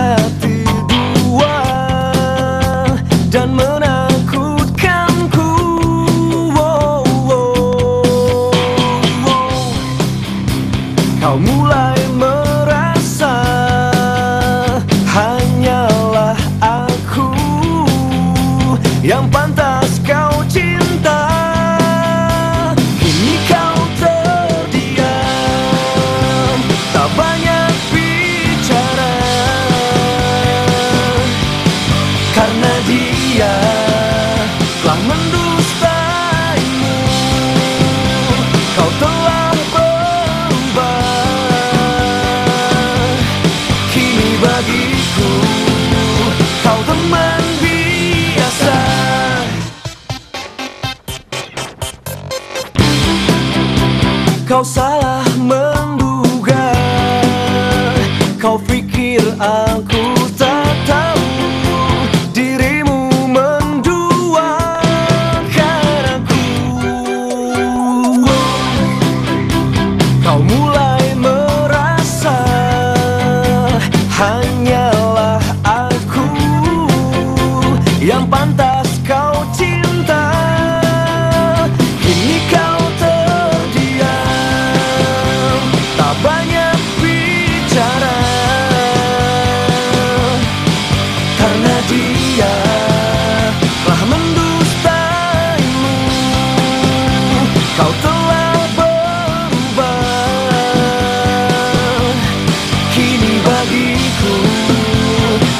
happy Kau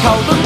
好多。